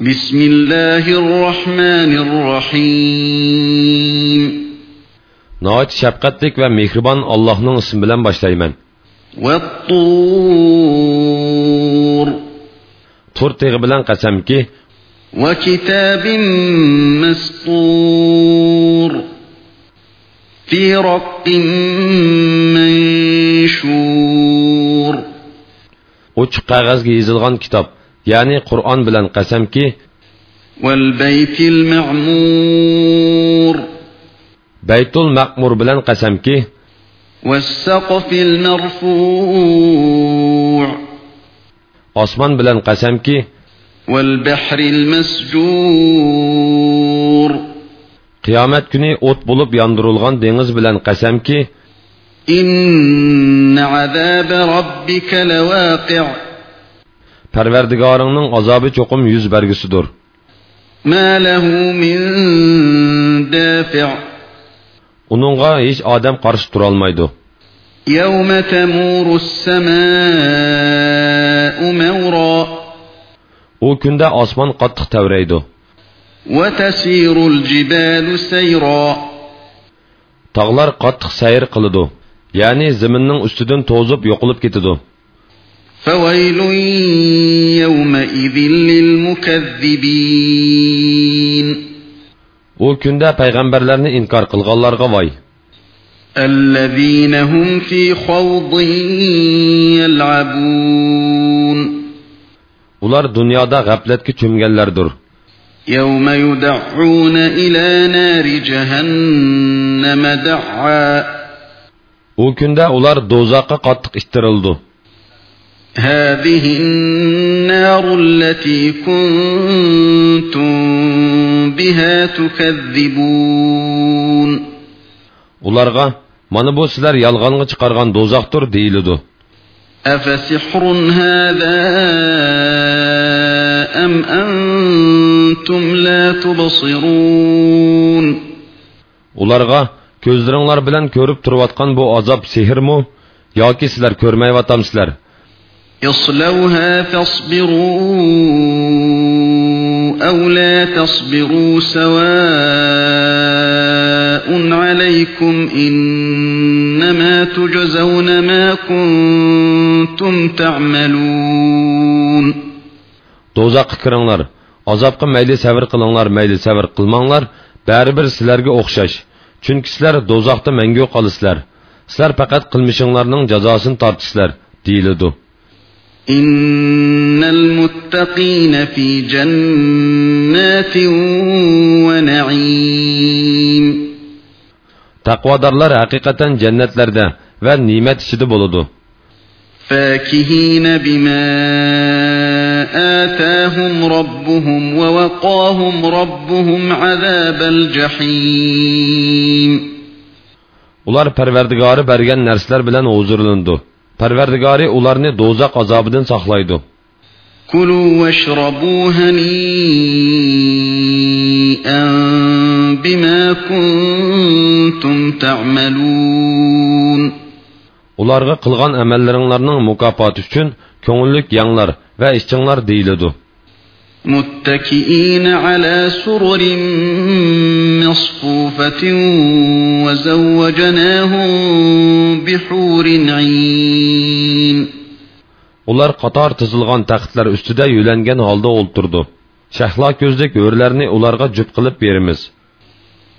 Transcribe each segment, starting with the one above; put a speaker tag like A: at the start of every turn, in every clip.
A: بسم الله الرحمن الرحيم
B: Nəhayət şəfqətlik və mehriban Allah'ın ismi bilan başlayman.
A: والطور
B: Tur teğı bilan qasamki,
A: وكتاب مسطور في رق منشور
B: ochiq qog'ozga yozilgan kitob, ya'ni Qur'on bilan qasamki,
A: والبيت المعمور
B: Baytul Maqmur bilan qasamki,
A: والسقف المرفوع
B: osmon bilan qasamki,
A: والبحر المسجور
B: qiyomat kuni o't bo'lib yondirilgan dengiz bilan qasamki, Parvardigoringning azobi cho'qim yuz bergisidir.
A: ما له من دافع
B: Uningga hech odam qarshi tura olmaydi.
A: يوم تمور السماء مورا
B: U kunda osmon qattiq tavraydi.
A: وتسير الجبال سيرا
B: Tog'lar qattiq sayr qiladi. Ya'ni zaminning ustidan to'zib yo'qolib ketadi.
A: فويل يومئذ للمكذبين
B: ول كندا پیغمبرلرنى انكار قىلغانلارغا
A: الذين هم في خوض يلعبون
B: ular dunyoda g'aflatga cho'mganlardir
A: يوم يدعون إلى نار جهنم دعا.
B: وكندا أولار دوزاقا قد اشترلدو.
A: هذه النار التي كنتم بها تكذبون
B: Ularga mana bu sizlar yolg'onga chiqargan do'zaxdir deyiladi.
A: أفسحر هذا أم أنتم لا تبصرون
B: Ularga ko'zlaringlar bilan ko'rib turayotgan bu azob sehrmi yoki sizlar ko'rmayyotamsizlar?
A: اصلوها فاصبروا أو لا تصبروا سواء عليكم إنما تجزون ما كنتم تعملون
B: Do'zaxga kiringlar. Azobga mayli sabr qilinglar, mayli sabr qilmanglar, baribir sizlarga o'xshash. Chunki sizlar do'zaxda mangu qolasizlar. Sizlar faqat qilmishinglarning jazosini tortisizlar, deyiladi.
A: إن المتقين في جنات ونعيم
B: Taqvodorlar haqiqatan jannatlarda va ne'mat ichida bo'ladi.
A: فاكهين بما آتاهم ربهم ووقاهم ربهم عذاب الجحيم
B: Ular Parvardigori bergan narsalar bilan huzurlandi. Parverdigari onlarını dozaq azabından saklaydı.
A: Kulu ve şrabu hani'en bima kuntum
B: ta'melun. Onlarga kılgan emelleringlerinin mukafat üçün köngüllük yanlar ve işçinler deyiledi.
A: متكئين على سرر مصفوفة وزوجناهم بحور عين
B: Ular qator tizilgan taxtlar ustida yo'langan holda o'ltirdi. Shahlo ko'zlik o'rlarni ularga jup qilib beramiz.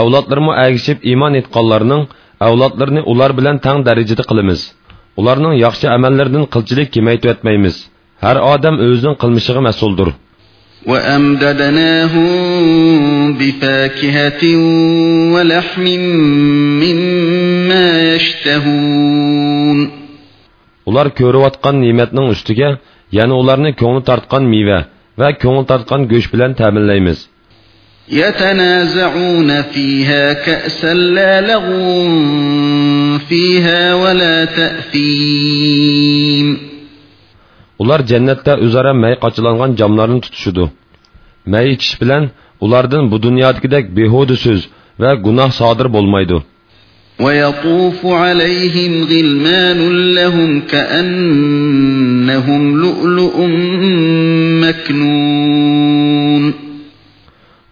B: avlodlarimo agishib iymon etganlarning avlodlarini ular bilan tang darajada qilamiz. Ularning yaxshi amallaridan qilchilik kemaytib etmaymiz. Har odam o'zining qilmishiga mas'uldir.
A: وأمددناهم بفاكهة ولحم مما يشتهون
B: Ular ko'rayotgan ne'matning ustiga yana ularni ko'ngli tortgan meva va ko'ngil tortgan go'sht bilan ta'minlaymiz.
A: يتنازعون فيها كأسا لا لغو فيها ولا تأثيم
B: ular jannatda o'zaro may qochilangan jamlarni tutishidi may ichish bilan ulardan bu dunyodagidek behuda so'z va gunoh sodir bo'lmaydi
A: ويطوف عليهم غلمان لهم كأنهم لؤلؤ مكنون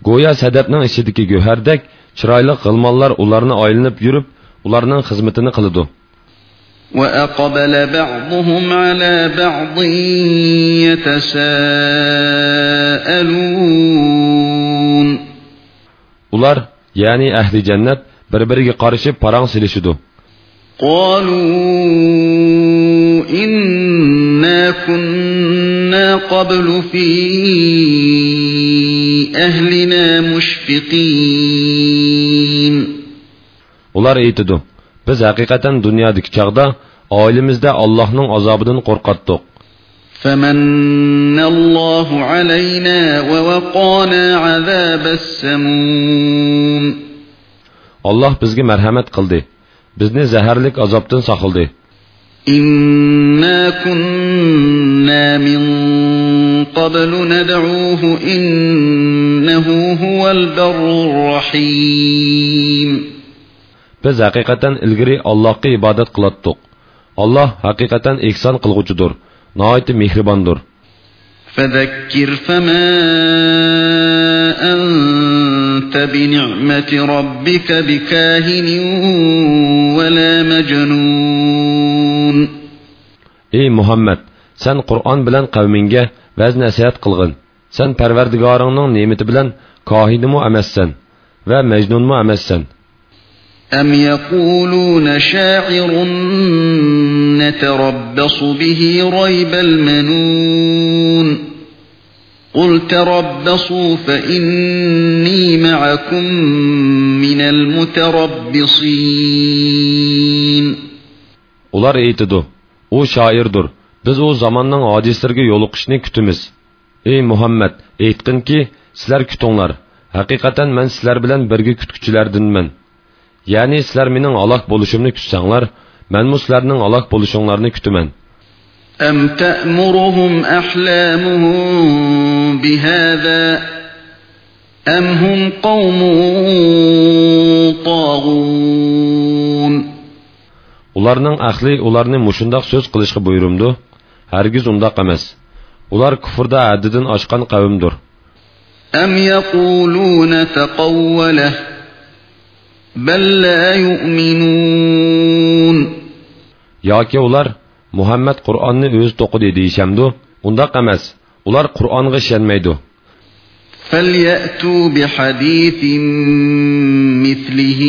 B: go'yo sadabning ichidagi go'hardek chiroyli g'ilmonlar ularni aylanib yurib ularning xizmatini qiladi
A: وأقبل بعضهم على بعض يتساءلون
B: ular ya'ni ahli jannat bir biriga qarashib parang silishidi
A: قالوا إنا كنا قبل في أهلنا مشفقين
B: ular aytidi biz haqiqatan dunyodagi chog'da oilamizda allohning azobidan qo'rqatdiq
A: فمن الله علينا ووقانا عذاب السموم
B: alloh bizga marhamat qildi bizni zaharlik azobdan saqladi
A: إنا كنا من قبل ندعوه إنه هو البر الرحيم
B: biz haqiqatan ilgari allohga ibodat qilatdiq alloh haqiqatan ehson qilg'uchidir noiti mehribondir
A: فذكر فما أنت بنعمة ربك بكاهن ولا مجنون
B: ey muhammad sen qur'on bilan qavmingga vaz nasihat qilg'in sen parvardigoringning ne'mati bilan kohinimi emassan va majnunmi emassan
A: أم يقولون شاعر نتربص به ريب المنون قل تربصوا فإني معكم من المتربصين
B: ular aytidi u shoirdir biz u zamonning hodislariga yo'liqishni kutimiz ey muhammad aytqinki sizlar kutinglar haqiqatan man sizlar bilan birga kutguchilardinman ya'ni sizlar mening halok bo'lishimni kutsanglar manmu sizlarning halok bo'lishinglarni kutaman
A: أم تأمرهم أحلامهم بهذا أم هم قوم طاغون
B: ularning ahli ularni mushundoq so'z qilishga buyurumdi hargiz undoq emas Ular kufrda haddidan oshgan qavmdir
A: أم يقولون تقوله بل لا يؤمنون
B: yoki ular muhammad qur'onni o'zi to'qidi deyishamdu undoq emas ular qur'onga ishonmaydi
A: فليأتوا بحديث مثله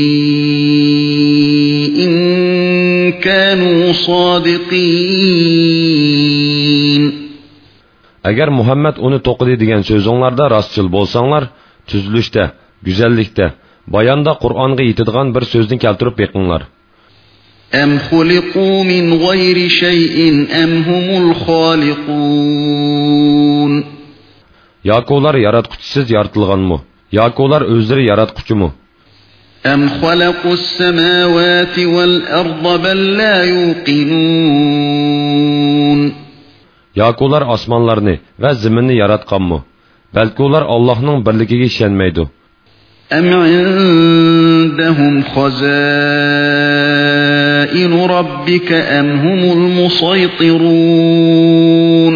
A: إن كانوا صادقين
B: agar muhammad uni to'qidi degan so'zinglarda rostchil bo'lsanglar tuzilishda go'zallikda bayonda qur'onga yetadigan bir so'zni keltirib beqinglar
A: أم خلقوا من غير شيء أم هم الخالقون
B: yoki ular yaratquchisiz yaratilganmi yoki ular o'zlari yaratquchimi
A: أم خلقوا السماوات والأرض بل لا يوقنون
B: yoki ular osmonlarni va ziminni yaratganmi balki ular allohning birligiga ishonmaydi
A: أم عندهم خزائن ربك أم هم المسيطرون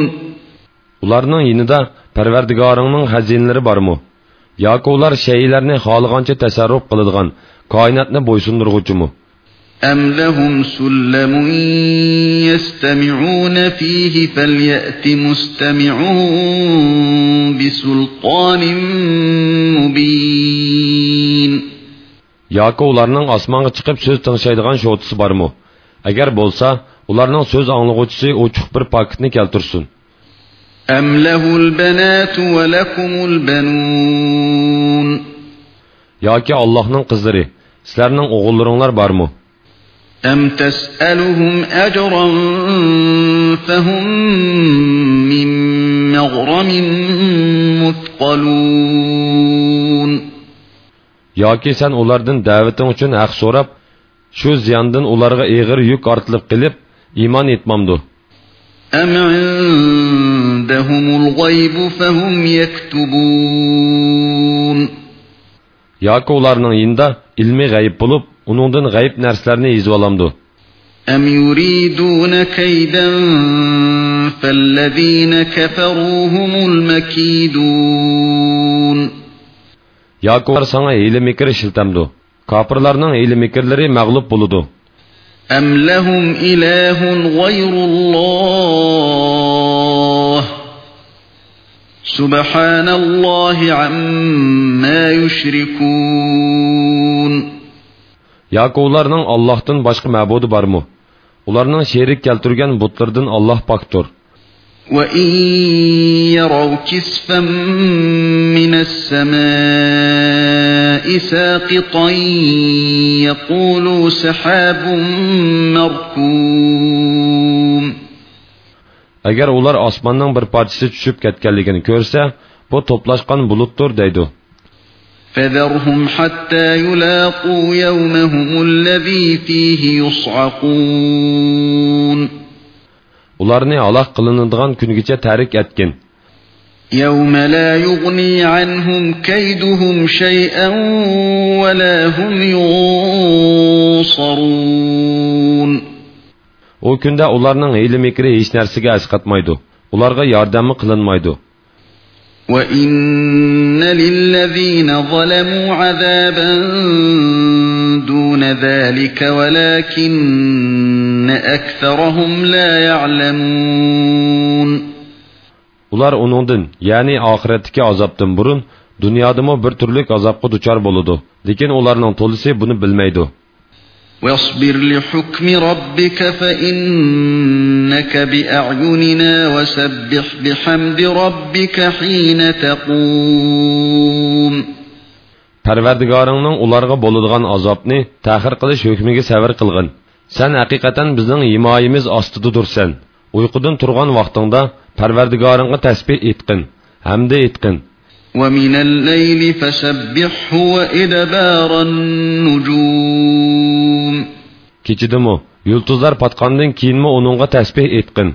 B: ularning yinida parvardigoringning xazinalari bormi yoki ular shaylarni xohlagancha tasarruf qiladigan koinotni bo'ysundirg'uchimi
A: أم لهم سلم يستمعون فيه فليأت مستمعون بسلطان مبين
B: yoki ularning osmonga chiqib so'z tingshaydigan sho'tisi bormi agar bo'lsa ularning so'z anglag'uvchisi ochiq bir paketni keltirsin
A: أم له البنات ولكم البنون
B: yoki allohning qizlari sizlarning o'g'illaringlar bormi
A: أم تسألهم أجرا فهم من مغرم مثقلون
B: yoki sen ulardan da'vating uchun haq so'rab shu ziyondan ularga ig'ir yuk ortilib qilib iymon etmamdu
A: أم عندهم الغيب فهم يكتبون
B: yoki ularning yinda ilmi g'ayib bo'lib uningdan g'ayib narsalarni yezib olamdu
A: أم يريدون كيدا فالذين كفروا هم المكيدون
B: yoki ular sana hiyla mikr ishiltamdu kofirlarning hiyla mikrlari mag'lub bo'ludi
A: إله غير الله سبحان الله عما يشركون
B: yoki ularning Allohdan boshqa ma'budi bormi ularning sherik keltirgan butlardan Alloh pokdir
A: وإن يروا كسفا من السماء ساقطا يقولوا سحاب مركوم
B: agar ular osmonning bir parchasi tushib ketganligini ko'rsa bu to'plashgan bulutdir deydi
A: فذرهم حتى يلاقوا يومهم الذي فيه يصعقون
B: ularni halok qilinadigan kungacha tarik etgin
A: يوم لا يغني عنهم كيدهم شيئا ولا هم ينصرون
B: u kunda ularning hiyla mikri hech narsaga asqatmaydi ularga yordami qilinmaydi
A: وإن للذين ظلموا عذابا دون ذلك ولكن أكثرهم لا يعلمون
B: ular uningdan ya'ni oxiratdagi azobdan burun dunyodami bir turlik azobga duchor bo'ladi lekin ularning to'lisi buni bilmaydi
A: واصبر لحكم ربك فإنك بأعيننا وسبح بحمد ربك حين تقوم
B: parvardigoringning ularga bo'ladigan azobni ta'xir qilish hukmiga savr qilg'in san haqiqatan bizning himoyamiz ostidadursan uyqudan turgan vaqtingda parvardigoringga tasbih etqin hamda etqin
A: ومن الليل فسبحه وإدبار النجوم.
B: كي جدمو يلتزار باتقاندن كينمو أنونغا تسبيح إتقن.